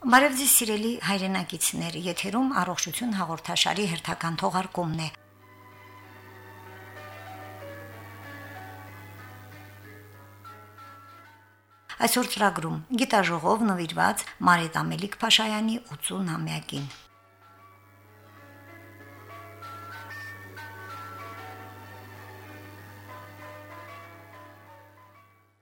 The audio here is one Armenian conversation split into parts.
Բարև ձեզ սիրելի հայրենակիցներ, եթերում առողջություն հաղորդաշարի հերթական թողարկումն է։ Այսօր ծրագրում գիտաժողով նվիրված Մարիտ Ամելիք Փաշայանի 80-ամյակին։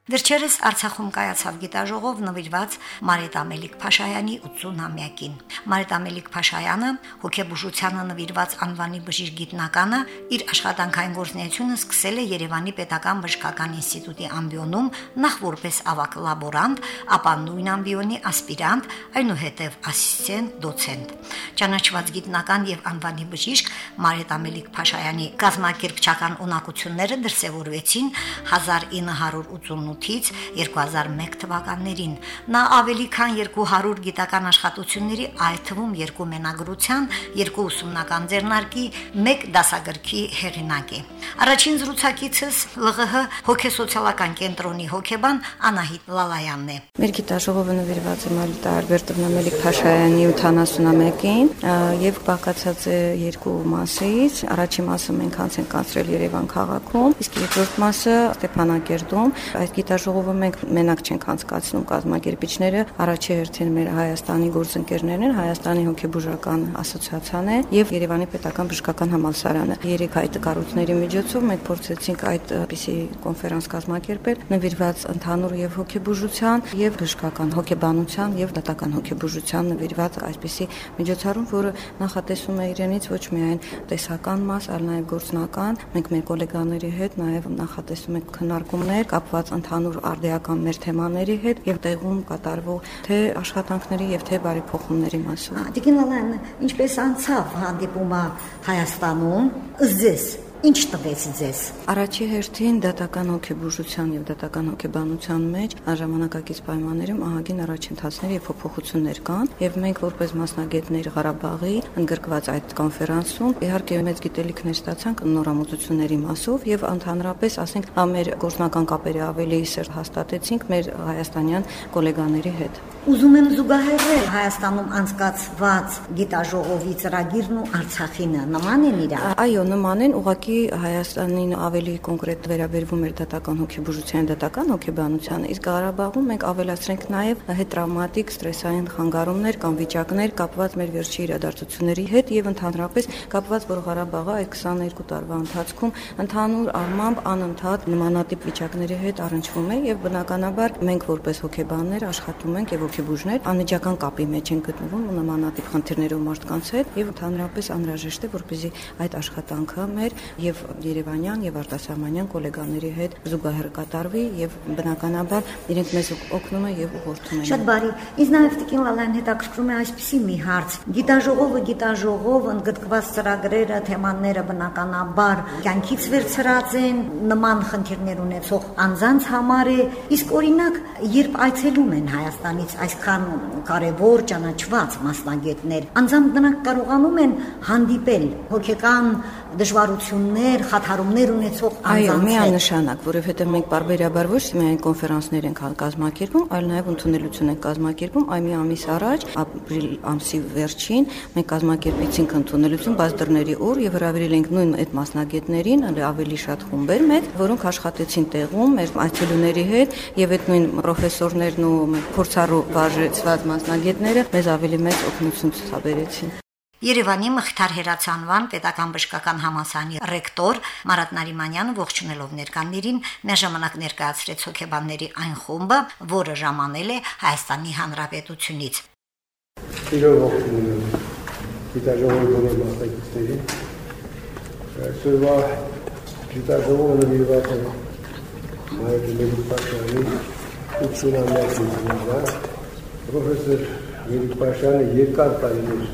Վերջերս Արցախում կայացավ գիտաժողով նվիրված Մարիտ Ամելիք Փաշայանի 80-ամյակին։ Մարիտ Ամելիք Փաշայանը հոգեբուժությանը նվիրված անվանի բժիշկ գիտնականը իր աշխատանքային գործունեությունը սկսել է Երևանի Պետական բժշկական ինստիտուտի ամբիոնում նախ որպես ավակ լաբորանտ, ապա նույն ամբիոնի ասպիրանտ, այնուհետև ասիստենտ, դոցենտ։ Ճանաչված գիտնական եւ անվանի բժիշկ Մարիտ Ամելիք Փաշայանի գազམ་ակերպչական ունակությունները դրսևորվեցին 1988 2008-ից 2001 թվականներին։ Նա ավելի քան 200 գիտական աշխատությունների, այդ թվում երկու մենագրության, երկու ուսումնական ձեռնարկի, մեկ դասագրքի հեղինակ է։ Առաջին զրուցակիցս ԼՂՀ հոգեսոցիալական կենտրոնի հոգեբան Անահիտ Լալայանն է։ Մեր գիտաժողովը նվիրված է Մալիտա Ալբերտովնա Մելիք Փաշայանի 71-ին եւ բաղկացած է երկու մասից։ Առաջին մասը մենք անց ենք կացրել Երևան քաղաքում, իսկ երկրորդ մասը Ստեփանակերտում։ Այդ գիտաժողովը մենք մենակ չենք անցկացնում կազմակերպիչները, առաջի հերթին մեր Հայաստանի գործընկերներն են, Հայաստանի հոգեբուժական ասոցիացիան է եւ Երևանի պետական բժշկական համալսարանը։ Երեք այդ կառույցների միջոցով մենք փորձեցինք այդպիսի կոնֆերանս կազմակերպել նվիրված ընդհանուր եւ հոգեբուժության եւ բժշկական հոգեբանության եւ դատական հոգեբուժության նվիրված այսպիսի միջոցառում, որը նախատեսում է իրենից ոչ միայն տեսական մաս, այլ նաեւ գործնական։ Մենք մեր գոլեգաների հետ նաեւ նախատեսում ենք քննարկումներ կապված ընդհանուր արդիական մեր թեմաների հետ եւ տեղում կատարվող թե աշխատանքների եւ թե բարեփոխումների մասով։ Տիկին Լալան, ինչպես անցավ հանդիպումը Հայաստանում, ըստ Ինչ տվեց ձեզ։ Առաջի հերթին դատական հոգեբուժության եւ դատական հոգեբանության մեջ ժամանակակից պայմաններում ահագին առաջընթացներ եւ փոփոխություններ կան եւ մենք որպես մասնագետներ Ղարաբաղի ընդգրկված այդ կոնֆերանսում իհարկե մեծ գիտելիքներ ստացանք նորամուծությունների մասով եւ ընդհանրապես ասենք մեր գործնական կապերը ավելի սերտ հաստատեցինք մեր հայաստանյան գոլեգաների հետ։ Ուզում եմ զուգահեռել Հայաստանում անցկացված գիտաժողովի ծրագիրն ու Արցախինը նման են իրար։ Այո, նման են, ուղղակի Հայաստանին ավելի կոնկրետ վերաբերվում էր դատական հոգեբուժության, դատական հոգեբանությանը, իսկ Ղարաբաղում մենք ավելացրենք նաև հետտրավմատիկ ստրեսային խանգարումներ կամ վիճակներ կապված մեր վերջի իրադարձությունների հետ եւ ընդհանրապես կապված, որ Ղարաբաղը այդ 22 տարվա ընթացքում ընդհանուր առմամբ անընդհատ նմանատիպ վիճակների հետ առնչվում է եւ բնականաբար մենք որպես հոգեբաններ աշխատում ենք եւ հոգեբուժներ անմիջական կապի մեջ են գտնվում նմանատիպ խնդիրներով մարդկանց հետ եւ ընդհանրապես անհրաժեշտ է որպեսզի այդ աշխատանքը մեր եւ Երևանյան եւ արտասահմանյան գոլեգաների հետ զուգահեռ կատարվի եւ բնականաբար իրենք մեզ օգնում են եւ ուղղորդում են Շատ բարի ինձ նաեւ Տիկին Լալան հետաքրքրում է այսպիսի մի հարց. Գիտաժողովը գիտաժողով ընդգրկված ծրագրերը թեմաները բնականաբար կյանքից վերցրած են նման խնդիրներ ունեցող անձանց համար է իսկ օրինակ երբ այցելում են Հայաստանից այսքան կարևոր ճանաչված մասնագետներ, անձամբ նրանք կարողանում են հանդիպել հոգեկան դժվարություններ, խաթարումներ ունեցող անձանց։ Այո, միանշանակ, որովհետև մենք բարբերաբար ոչ միայն կոնֆերանսներ ենք կազմակերպում, այլ նաև ընդունելություն ենք կազմակերպում։ Այ մի ամիս առաջ, ապրիլ ամսի վերջին, մենք կազմակերպեցինք ընդունելություն բաց դռների օր եւ հրավիրել ենք նույն այդ մասնագետներին, ավելի շատ խումբեր մեծ, որոնք աշխատեցին տեղում մեր այցելուների հետ եւ այդ նույն պրոֆեսորներն ու փորձառու վարժեցված մասնագետները մեզ ավելի մեծ օգնություն ցուցաբերեցին։ Երևանի Մխիթար Հերացանվան Պետական բժշկական համալսարանի ռեկտոր Մարատ Նարիմանյանը ողջունելով ներկաններին միաժամանակ ներկայացրեց հոգեբանների այն խումբը, որը ժամանել է Հայաստանի Հանրապետությունից։ Իրոք ողջունում եմ գիտաժողովի մասնակիցներին։ Այսօրվա գիտաժողովը նվիրված է Մարատ Մեդիկասյանի 80-ամյակին։ Պրոֆեսոր Մեդիկասյանը երկար տարիներ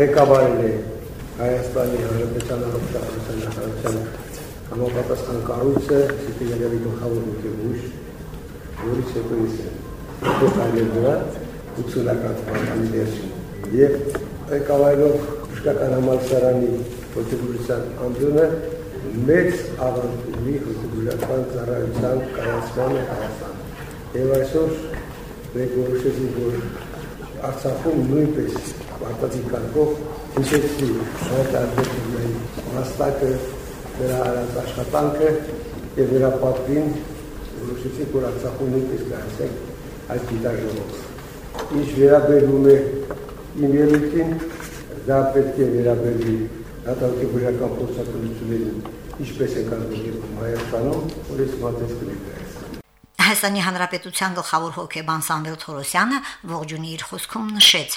ղեկավարել է Հայաստանի Հանրապետության առողջապահության նախարարության համապատասխան կառույցը, Սիպիլերի գլխավոր ոգևուժ, որից հետո ես փոխարինել դրա 80-ական թվականի վերջին։ Եվ ղեկավարելով բժշկական համալսարանի ոգևուժության ամբիոնը մեծ ավանդույթի հոգեբուժական ծառայության կայացմանը Հայաստան։ Եվ այսօր մենք որոշեցինք, որ Արցախում նույնպես արտածի կարգով հիշեցի այդ արտադրության մասնակը դրա արած աշխատանքը եւ դրա պատվին որոշեցի որ Արցախում նույնպես կայացեք այդ դիտաժողով։ Ինչ վերաբերում է իմ ելույթին, դա պետք է վերաբերվի հատակի բժական փորձակցություններին, ինչպես է կազմակերպվում Հայաստանում, որ ես մատես կլինի։ Հայաստանի Հանրապետության գլխավոր հոգեբան Սամվել Թորոսյանը ողջունի իր խոսքում նշեց.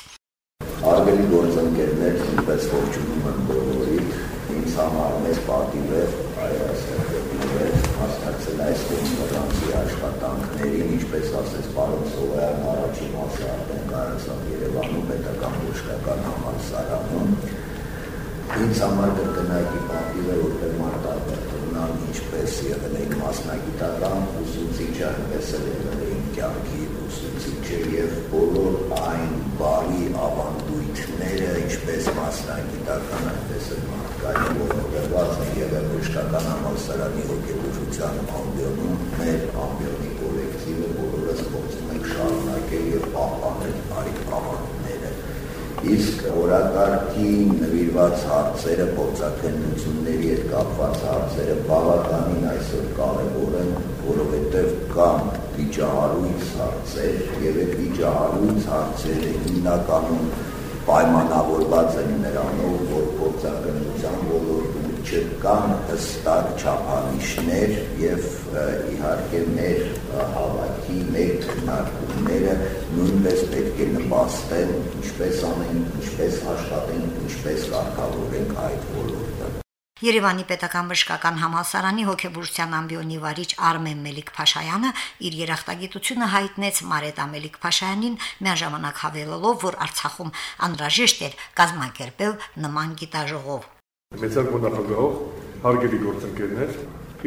Արգելի գործընկերներ, ինչպես ողջունում եմ բոլորիդ, ինձ համար մեծ պատիվ է մասնակցել այս կոնֆերանսի աշխատանքներին, ինչպես ասեց պարոն Սովյան, առաջին մասը արդեն կայացավ Երևանում պետական բժշկական համալսարանում։ Ինձ համար կրկնակի պատիվ է, որտեղ մարտավարդնան ինչպես եղել էին մասնագիտական ուսուցիչը, այնպես էլ եղել էին կյանքի ուսուցիչը եւ բոլոր այն բարի ավանդույթները, ինչպես մասնագիտական, այնպես էլ մարդկային ողջունված են եղել բժշկական համալսարանի հոգեբուժության ամբիոնում, մեր ամբիոնի կոլեկտիվը բոլորս փորձում ենք շարունակել եւ պահպանել այդ ավանդները իսկ օրակարգին նվիրված հարցերը, փորձակնությունների հետ կապված հարցերը բավականին այսօր կարևոր են, որովհետև կան վիճահարույց հարցեր եւ այդ վիճահարույց հարցերը հիմնականում պայմանավորված են նրանով, որ փորձակնության ոլորտում չկան հստակ չափանիշներ եւ իհարկե մեր հավաքի մեր քննարկումները նույնպես պետք է նպաստեն ինչպես անեն, ինչպես աշխատեն, ինչպես կարգավորենք այդ ոլորտը։ Երևանի պետական բժշկական համալսարանի հոգեբուժության ամբիոնի վարիչ Արմեն Մելիք-Փաշայանը իր երախտագիտությունը հայտնեց Մարետ Ամելիք-Փաշայանին միաժամանակ հավելելով, որ Արցախում անհրաժեշտ էր կազմակերպել նման գիտաժողով։ Մեծարգո նախագահող, հարգելի գործընկերներ,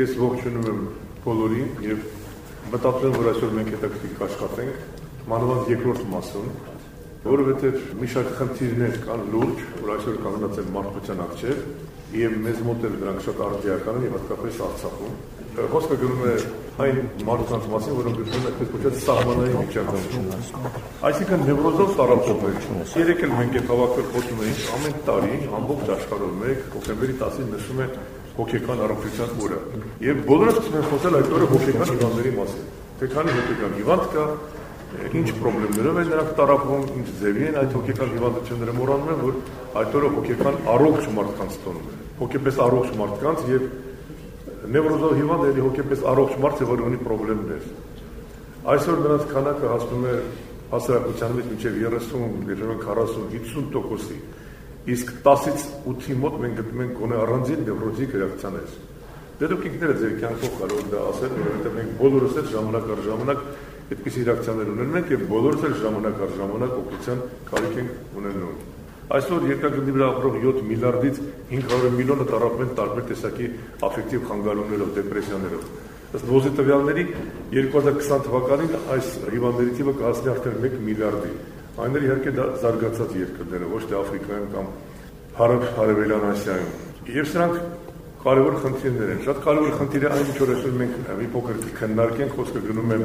ես ողջունում եմ բոլորին եւ մտածում որ այսօր մենք հետաքրքիր կաշխատենք մանավանդ երկրորդ մասում, որովհետեւ մի շարք խնդիրներ կան լուրջ, որ այսօր կանգնած են մարդկության առջև եւ մեզ մոտ էլ դրանք շատ արդիական են եւ հատկապես Արցախում խոսքը գնում է այն մարդկանց մասին, որոնք գտնում են այսպես կոչված սահմանային վիճակում։ Այսինքն նևրոզով տարապողներ։ Երեք էլ մենք այդ հավաքվել խոսում էինք ամեն տարի ամբողջ աշխարհում մեկ հոկտեմբերի 10-ին նշում է հոգեկան առողջության օրը։ Եվ բոլորը սկսում են խոսել այդ օրը հոգեկան հիվանդների մասին։ Թե քանի հոգեկան հիվանդ կա, ինչ խնդիրներով են նրանք տարապում, ինչ ձևի են այդ հոգեկան հիվանդությունները մոռանում են, որ այդ օրը հոգեկան առողջ մարդկանց տոնում է։ Հոգեպես առողջ մարդկանց եւ նևրոզով հիվանդ էլի հոգեպես առողջ մարդ է, որ ունի խնդիրներ։ Այսօր նրանց քանակը հասնում է հասարակության մեջ մինչև 30, գերժան 40-50%-ի։ Իսկ 10-ից 8-ի մոտ մենք գտնում ենք գոնե առանձին նևրոզիկ ռեակցիաներ։ Դե դուք ինքներդ ձեր կյանքով կարող դա ասել, որովհետև մենք բոլորս էլ ժամանակ առ ժամանակ այդպիսի ռեակցիաներ ունենում ենք եւ բոլորս էլ ժամանակ առ ժամանակ օգնության կարիք ենք ունենում։ Այսօր երկրագնդի վրա ապրող 7 միլիարդից 500 միլիոնը տարապում են տարբեր տեսակի աֆեկտիվ խանգարումներով, դեպրեսիաներով։ Ըստ ոզի տվյալների 2020 թվականին այս հիվանդների թիվը կհասնի արդեն 1 միլիարդի։ Այններ իհարկե դա զարգացած երկրներ, ոչ թե Աֆրիկայում կամ Հարավ Հարավելյան Ասիայում։ Եվ սրանք կարևոր խնդիրներ են։ Շատ կարևոր խնդիր է այն, ինչ որ այսօր մենք մի փոքր քննարկենք, խոսքը գնում է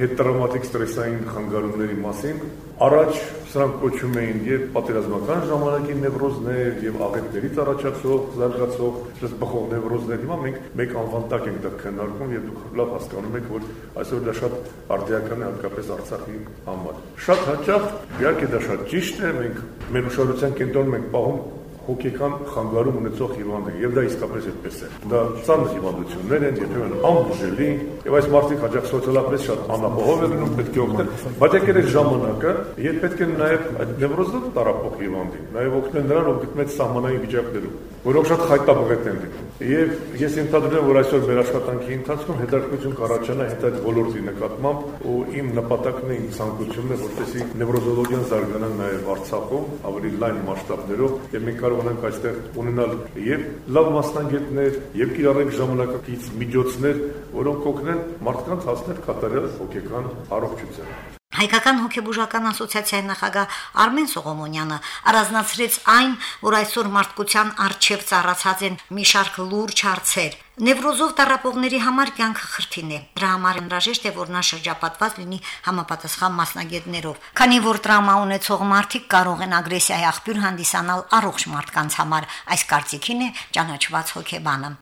հետտրավմատիկ ստրեսային խանգարումների մասին։ Առաջ սրանք կոչվում էին եւ պատերազմական ժամանակի նևրոզներ եւ աղետներից առաջացող, զարգացող, բխող նևրոզներ։ Հիմա մենք մեկ անվան տակ ենք դա քննարկում եւ դուք լավ հասկանում եք, որ այսօր դա շատ արդիական է հատկապես Արցախի համար։ Շատ հաճախ, իհարկե դա շատ ճիշտ է, մենք մեր ուշադրության կենտրոնում ենք պահում հոգեկան խանգարում ունեցող հիվանդը եւ դա իսկապես այդպես է դա ցանց հիվանդություններ են երբեմն անբուժելի եւ այս մարդիկ հաջող սոցիալապես շատ անապահով են ու պետք է օգնել բայց եկել է ժամանակը երբ պետք է նաեւ այդ նևրոզով տարապող հիվանդին նաեւ օգնել նրան ով է սահմանային վիճակներում որոնք շատ խայտաբղետ են լինում եւ ես ենթադրում եմ որ այսօր մեր աշխատանքի ընթացքում հետաքրքրություն կառաջանա հետ այդ ոլորտի նկատմամբ ու իմ նպատակն է իմ ցանկությունն է որպեսզի նևրոզոլոգիան զարգանա նաեւ Արցախում ավելի լայն մասշտաբներով եւ մենք կարողանանք այստեղ ունենալ եւ լավ մասնագետներ, եւ կիրառենք ժամանակակից միջոցներ, որոնք կօգնեն մարդկանց հասնել կատարյալ հոգեկան առողջության։ Հայկական հոգեբուժական ասոցիացիայի նախագահ Արմեն Սողոմոնյանը առանձնացրեց այն, որ այսօր մարդկության արժև ծառացած են մի շարք լուրջ հարցեր, Նևրոզով տարապողների համար կյանքը խրթին է։ Դրա համար անհրաժեշտ է, որ նա շրջապատված լինի համապատասխան մասնագետներով։ Քանի որ տրավմա ունեցող մարդիկ կարող են ագրեսիայի աղբյուր հանդիսանալ առողջ մարդկանց համար, այս կարծիքին է ճանաչված հոգեբանը։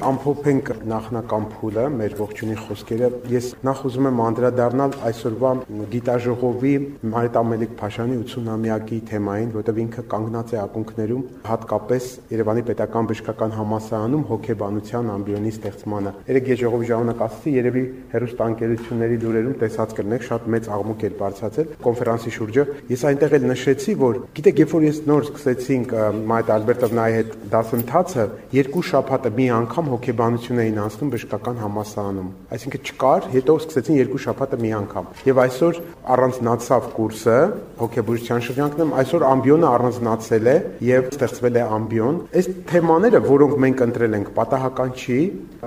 Ամփոփենք նախնական փուլը մեր ողջունի խոսքերը։ Ես նախ ուզում եմ անդրադառնալ այսօրվա գիտաժողովի Մարիտ Ամելիք Փաշյանի 80-ամյակի թեմային, որտեղ ինքը կանգնած է ակունքներում հատկապես Երևանի Պետական Բժշկական Համալսարանում հոգեբանության ամբիոնի ստեղծմանը։ Երեք գեժողովի ժամանակ ասացի, երևի հերոստանգերությունների լուրերում տեսած կրնեք շատ մեծ աղմուկ էր բարձրացել կոնֆերանսի շուրջը։ Ես այնտեղ էլ նշեցի, որ գիտեք, երբ որ ես նոր սկսեցինք Մարիտ Ալբերտովնայի հետ դասընթացը, երկու շաբաթը մի անգամ հոգեբանություն էին անցնում բժշկական համասարանում։ Այսինքն չկար, հետո սկսեցին երկու շաբաթը մի անգամ։ Եվ այսօր առանձնացավ կուրսը հոգեբուժության շրջանքներում, այսօր ամբիոնը առանձնացել է եւ ստեղծվել է ամբիոն։ Այս թեմաները, որոնք մենք ընտրել ենք, պատահական չի։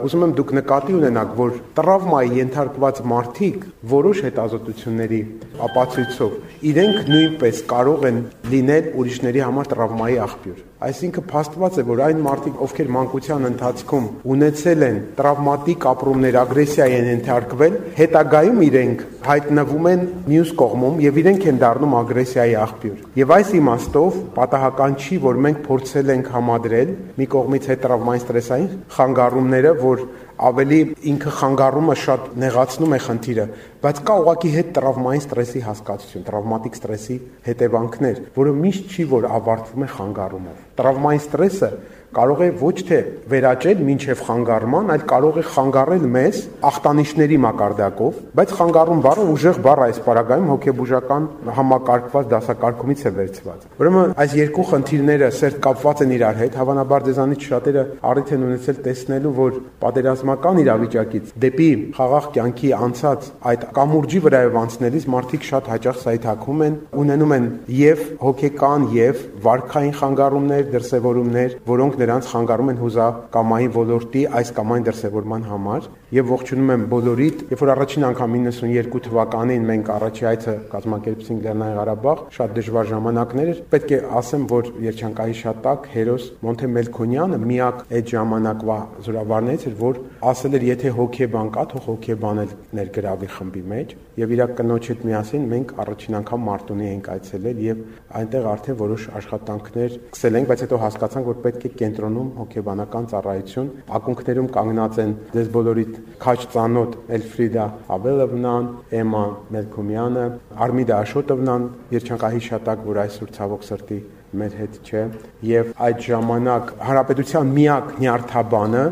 Ուզում եմ դուք նկատի ունենաք, որ տրավմայի ենթարկված մարդիկ որոշ հետազոտությունների ապացույցով իրենք նույնպես կարող են լինել ուրիշների համար տրավմայի աղբյուր։ Այսինքն փաստված է, որ այն մարդիկ, ովքեր մանկության ընթացքում ունեցել են տրավմատիկ ապրումներ, ագրեսիայի են ենթարկվել, հետագայում իրենք հայտնվում են մյուս կողմում եւ իրենք են դառնում ագրեսիայի աղբյուր։ Եվ այս իմաստով պատահական չի, որ մենք փորձել ենք համադրել մի կողմից հետ տրավմային ստրեսային խանգարումները, որ ավելի ինքը խանգարումը շատ նեղացնում է խնդիրը, բայց կա ուղակի հետ տրավմային ստրեսի հասկացություն, տրավմատիկ ստրեսի հետևանքներ, որը միշտ չի որ ավարտվում է խանգարումով։ Տրավմային ստրեսը կարող է ոչ թե վերաճել մինչև խանգարման, այլ կարող է խանգարել մեզ ախտանիշների մակարդակով, բայց խանգարում բառը ուժեղ բառ այս պարագայում հոգեբուժական համակարգված դասակարգումից է վերցված։ Ուրեմն այս երկու խնդիրները սերտ կապված են իրար հետ, հավանաբար դեզանից շատերը առիթ են ունեցել տեսնելու, որ պատերազմական իրավիճակից դեպի խաղաղ կյանքի անցած այդ կամուրջի վրայով անցնելիս մարդիկ շատ հաճախ սայթաքում են, ունենում են եւ հոգեկան եւ վարքային խանգարումներ, դրսեւորումներ, որոնք նրանց խանգարում են հուզակամային ոլորտի այս կամ այն դրսևորման համար եւ ողջունում եմ բոլորիդ, երբ որ առաջին անգամ 92 թվականին մենք առաջի այցը կազմակերպեցինք Լեռնային Ղարաբաղ, շատ դժվար ժամանակներ էր։ Պետք է ասեմ, որ երջանկայի շատակ հերոս Մոնթե Մելքոնյանը միակ այդ ժամանակվա զորավարներից էր, որ ասել էր, եթե հոգեբան կա, թող հոգեբանել ներգրավի խմբի մեջ եւ իր կնոջ հետ միասին մենք առաջին անգամ Մարտունի ենք այցելել եւ այնտեղ արդեն որոշ աշխատանքներ սկսել ենք, բայց հետո հասկացանք, որ պետք է կենտրոնում հոգեբանական ծառայություն, ակունքներում կանգնած են դες բոլորի քաչ ծանոթ Էլֆրիդա Ավելովնան, Էմա Մելքոմյանը, Արմիդա Աշոտովնան, երջանկահի շատակ, որ այսօր ցավոք սրտի մեր հետ չէ եւ այդ ժամանակ հարապետության միակ նյարդաբանը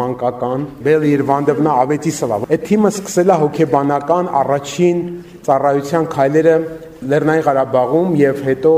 մանկական Բելի Իրվանդովնա Ավետիսովա այդ թիմը սկսել է հոգեբանական առաջին ծառայության քայլերը Լեռնային Ղարաբաղում եւ հետո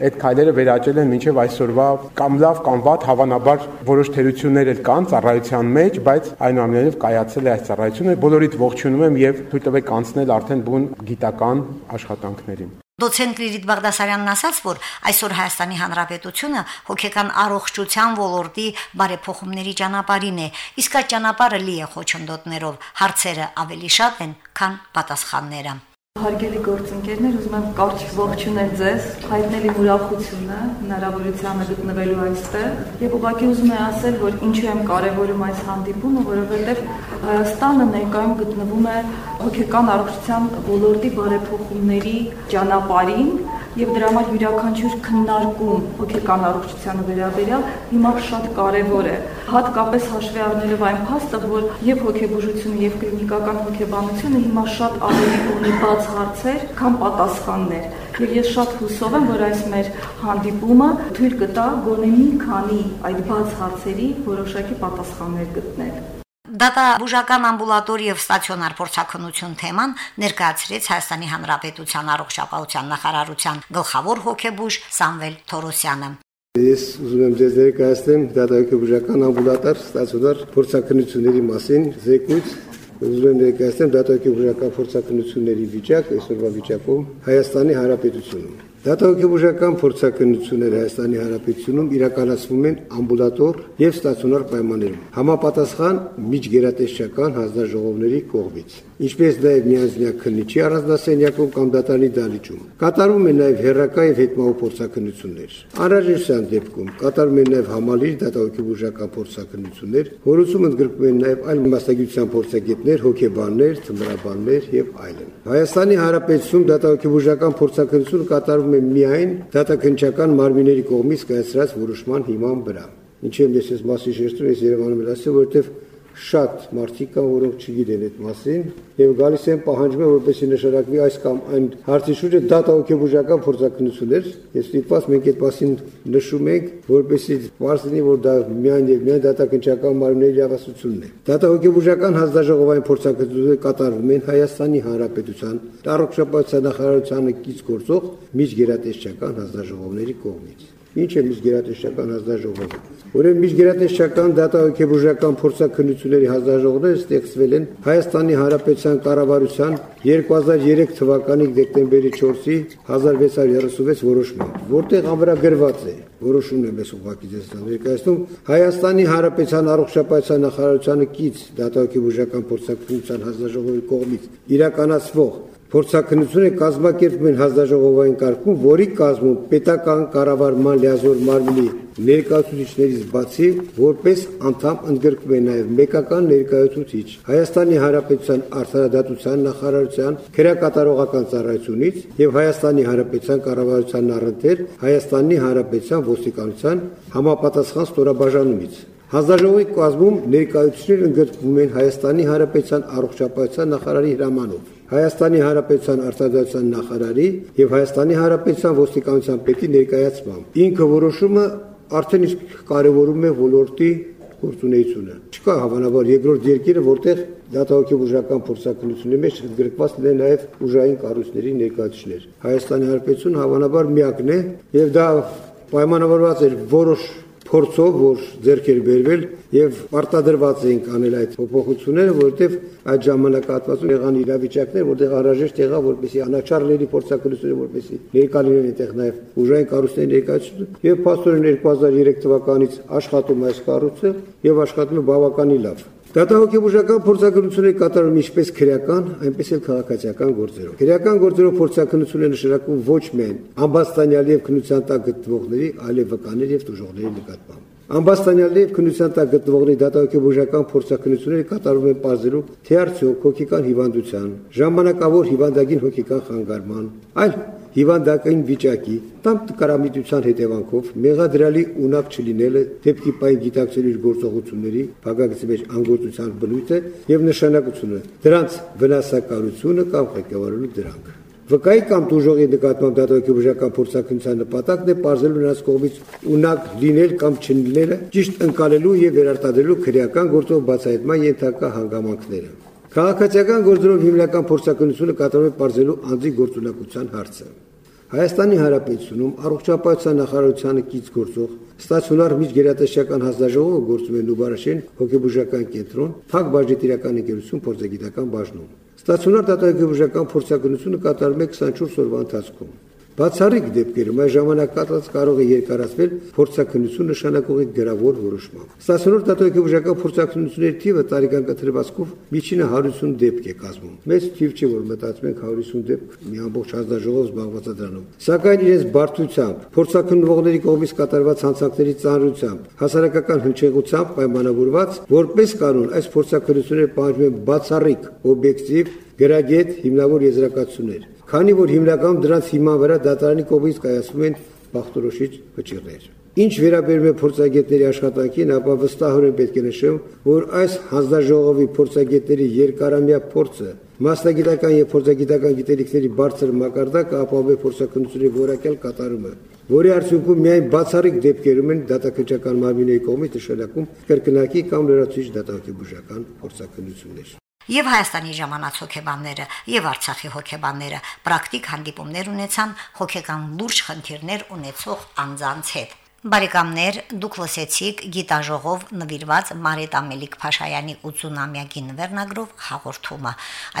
այդ քայլերը վերաճել են մինչև այսօրվա կամ լավ կամ վատ հավանաբար որոշ թերություններ էլ կան ծառայության մեջ, բայց այնուամենայնիվ կայացել է այս ծառայությունը։ Բոլորիդ ողջունում եմ եւ թույլ տվեք անցնել արդեն բուն գիտական աշխատանքներին։ Դոցենտ Լիլիթ Բաղդասարյանն ասաց, որ այսօր Հայաստանի Հանրապետությունը հոգեկան առողջության ոլորտի բարեփոխումների ճանապարհին է, իսկ այդ ճանապարհը լի է խոչընդոտներով, հարցերը ավելի շատ են, քան պատասխանները։ Հարգելի գործընկերներ, ուզում եմ կարճ ողջունել ձեզ, հայտնել իմ ուրախությունը հնարավորությանը գտնվելու այստեղ եւ ուղղակի ուզում եմ ասել, որ ինչու եմ կարևորում այս հանդիպումը, որովհետեւ Հայաստանը ներկայում գտնվում է հոգեկան առողջության ոլորտի բարեփոխումների ճանապարհին եւ դրա համար յուրաքանչյուր քննարկում հոգեկան առողջությանը վերաբերյալ հիմա շատ կարեւոր է հատկապես հաշվի առնելով այն փաստը որ եւ հոգեբուժությունը եւ կլինիկական հոգեբանությունը հիմա շատ ավելի ունի բաց հարցեր քան պատասխաններ եւ ես շատ հուսով եմ որ այս մեր հանդիպումը թույլ կտա գոնե մի քանի այդ բաց հարցերի որոշակի պատասխաններ գտնել Դատաբուժական ամբուլատոր եւ ստացիոնար փորձակնություն թեման ներկայացրեց Հայաստանի Հանրապետության առողջապահության նախարարության գլխավոր հոգեբուժ Սամվել Թորոսյանը։ Ես ուզում եմ ձեզ ներկայացնեմ դատահոգեբուժական ամբուլատոր ստացիոնար փորձակնությունների մասին զեկույց ուզում եմ ներկայացնել դատահոգեբուժական փորձակնությունների վիճակ այսօրվա վիճակում Հայաստանի Հանրապետությունում։ Դատահոգեբուժական փորձակնությունները Հայաստանի Հանրապետությունում իրականացվում են ամբուլատոր եւ ստացիոնար պայմաններում, համապատասխան միջգերատեսչական հանձնաժողովների կողմից, ինչպես նաեւ միանձնյա քննիչի առանձնասենյակում կամ դատարանի դալիճում։ Կատարվում են նաեւ հերրակա եւ հետմահու փորձակնություններ։ Անհրաժեշտության դեպքում կատարվում են նաեւ համալիր դատահոգեբուժական փորձակնություններ, որոնցում ընդգրկվում են նաեւ այլ մասնագիտության փորձագետներ, հոգեբաններ, թմրաբաններ եւ այլն։ Հայաստանի Հանրապետությունում դատահոգեբուժական փորձակնությունը կատարվում կատարվում է միայն դատաքնչական մարմինների կողմից կայացրած որոշման հիման վրա։ Ինչեւ ես այս մասի շեշտում ես Երևանում ասել, որովհետեւ շատ մարդիկ կան, որոնք չգիտեն այդ մասին եւ գալիս են պահանջում են որպեսի նշանակվի այս կամ այն հարցի շուրջ դատաօքեբուժական փորձակնություններ։ Ես ստիպված մենք այդ մասին նշում ենք, որպեսի բարձրինի, որ դա միայն եւ միայն դատակնչական մարմինների իրավասությունն է։ Դատաօքեբուժական հանձնաժողովային փորձակնությունները կատարվում են Հայաստանի Հանրապետության առողջապահության նախարարությանը կից գործող միջգերատեսչական հանձնաժողովների կողմից։ Ինչ է միջգերատեսչական հանձնաժողովը։ Ուրեմն միջգերատեսչական դատահոգեբուժական փորձակնությունների հանձնաժողովները ստեղծվել են Հայաստանի Հանրապետության կառավարության 2003 թվականի դեկտեմբերի 4-ի 1636 որոշմամբ, որտեղ ամրագրված է որոշումն է մեզ ուղղակի դες ներկայացնում Հայաստանի Հանրապետության առողջապահության նախարարությանը կից դատահոգեբուժական փորձակնության հանձնաժողովի կողմից իրականացվող Փորձակնությունը կազմակերպվում են հանձնաժողովային կարգում, որի կազմում պետական կառավարման լիազոր մարմնի ներկայացուցիչներից բացի որպես անդամ ընդգրկվում է նաև մեկական ներկայացուցիչ Հայաստանի Հանրապետության արտարադատության նախարարության քրեակատարողական ծառայությունից եւ Հայաստանի Հանրապետության կառավարության առընթեր Հայաստանի Հանրապետության ոստիկանության համապատասխան ստորաբաժանումից Հանձնաժողովի կազմում ներկայացուցիչներ ընդգրկվում են Հայաստանի Հանրապետության առողջապահության նախարարի հրամանով Հայաստանի Հանրապետության արտադրության նախարարի եւ Հայաստանի Հանրապետության ոստիկանության պետի ներկայացմամբ։ Ինքը որոշումը արդեն իսկ կարևորում է ոլորտի գործունեությունը։ Չկա հավանաբար երկրորդ երկիրը, որտեղ դատահոգեբուժական փորձակնությունների մեջ ընդգրկված լինեն նաև ուժային կառույցների ներկայացուցիչներ։ Հայաստանի Հանրապետությունը հավանաբար միակն է եւ դա պայմանավորված էր որոշ փորձով, որ ձեռք էր բերվել եւ արտադրված էինք անել այդ փոփոխությունները, որովհետեւ այդ ժամանակահատվածում եղան իրավիճակներ, որտեղ անհրաժեշտ եղավ որպեսի անաչառների փորձակնությունը որպեսի ներկա լինեն այդտեղ նաեւ ուժային կառույցների ներկայացումը եւ փաստորեն 2003 թվականից աշխատում այս կառույցը եւ աշխատում է բավականին լավ։ Դատահոգեբուժական փորձակնությունների կատարում ինչպես քրեական, այնպես էլ քաղաքացիական գործերով։ Քրեական գործերով փորձակնությունը նշանակում ոչ միայն ամբաստանյալի եւ քննության տակ գտնվողների, այլև վկաների եւ դժողների նկատմամբ։ Ամբաստանյալի եւ քննության տակ գտնվողների դատահոգեբուժական փորձակնությունները կատարվում են բազերու թե արդյոք հոգեկան հիվանդության, ժամանակավոր հիվանդագին հոգեկան խանգարման, այլ հիվանդակային վիճակի կամ կարամիտության հետևանքով մեղադրալի ունակ չլինելը դեպքի պայն գիտակցելու գործողությունների փակագծի մեջ անգործության բնույթը եւ նշանակությունը դրանց վնասակարությունը կամ ղեկավարելու դրանք Վկայի կամ դժողի նկատմամբ դատական փորձակնության նպատակն է ողջել նրանց կողմից ունակ լինել կամ չլինելը ճիշտ ընկալելու եւ վերարտադրելու քրեական գործով բացահայտման ենթակա հանգամանքները։ Քաղաքացիական գործերով հիմնական փորձակնությունը կատարում է ողջելու անձի գործունակության հարցը։ Հայաստանի Հանրապետությունում առողջապահության նախարարությանը կից գործող ստացիոնար միջգերատեսչական հանձնաժողովը գործում է Նուբարաշեն հոգեբուժական կենտրոն, Փակ բաժետիրական ընկերություն փորձագիտական բաժնում։ Ստացիոնար դատագնության փորձակնությունը կատարվում է 24 օրվա ընթացքում։ Բացառիկ դեպքերում այս ժամանակահատված կարող է երկարացվել փորձակնություն նշանակողի գրավոր որոշմամբ։ Ստացիոնար դատողական փորձակնությունների թիվը տարեկան կտրվածքով միջինը 150 դեպք է կազմում։ Մեծ թիվ չէ, որ մտածում ենք 150 դեպք մի ամբողջ հանձնաժողով զբաղված է դրանով։ Սակայն իրենց բարդությամբ, փորձակնողների կողմից կատարված հանցանքների ծանրությամբ, հասարակական հնչեղությամբ պայմանավորված, որպես կանոն այս փորձակնությունները պահանջում են բացառիկ, օբյեկտիվ, գրագետ հիմնավոր եզրակացություններ քանի որ հիմնականում դրանց հիման վրա դատարանի կողմից կայացվում են բախտորոշիչ վճիռներ։ Ինչ վերաբերում է փորձագետների աշխատանքին, ապա վստահորեն պետք է նշեմ, որ այս հանձնաժողովի փորձագետների երկարամյա փորձը մասնագիտական եւ փորձագիտական գիտելիքների բարձր մակարդակը ապահովի փորձակնությունների որակյալ կատարումը, որի արդյունքում միայն բացառիկ դեպքերում են դատակրճական մարմինների կողմից նշանակում կրկնակի կամ լրացուցիչ դատակերբուժական փորձակնություններ եւ Հայաստանի ժամանած հոգեբանները եւ Արցախի հոգեբանները. Պրակտիկ հանդիպումներ ունեցան հոգեկան լուրջ խնդիրներ ունեցող անձանց հետ։ Բարեկամներ, դուք լսեցիք գիտաժողով նվիրված Մարիտ Ամելիք Փաշայանի 80-ամյակի նվերնագրով հաղորդումը։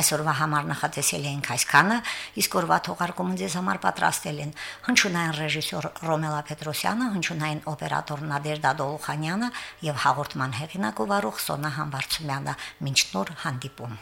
Այսօրվա համար նախատեսել էինք այսքանը, իսկ օրվա թողարկումը ձեզ համար պատրաստել են հնչյունային ռեժիսոր Ռոմելա Պետրոսյանը, հնչյունային օպերատոր Նադեժդա Դոլխանյանը եւ հաղորդման հեղինակ ով Սոնա Համբարձումյանը։ Մինչ նոր հանդիպում։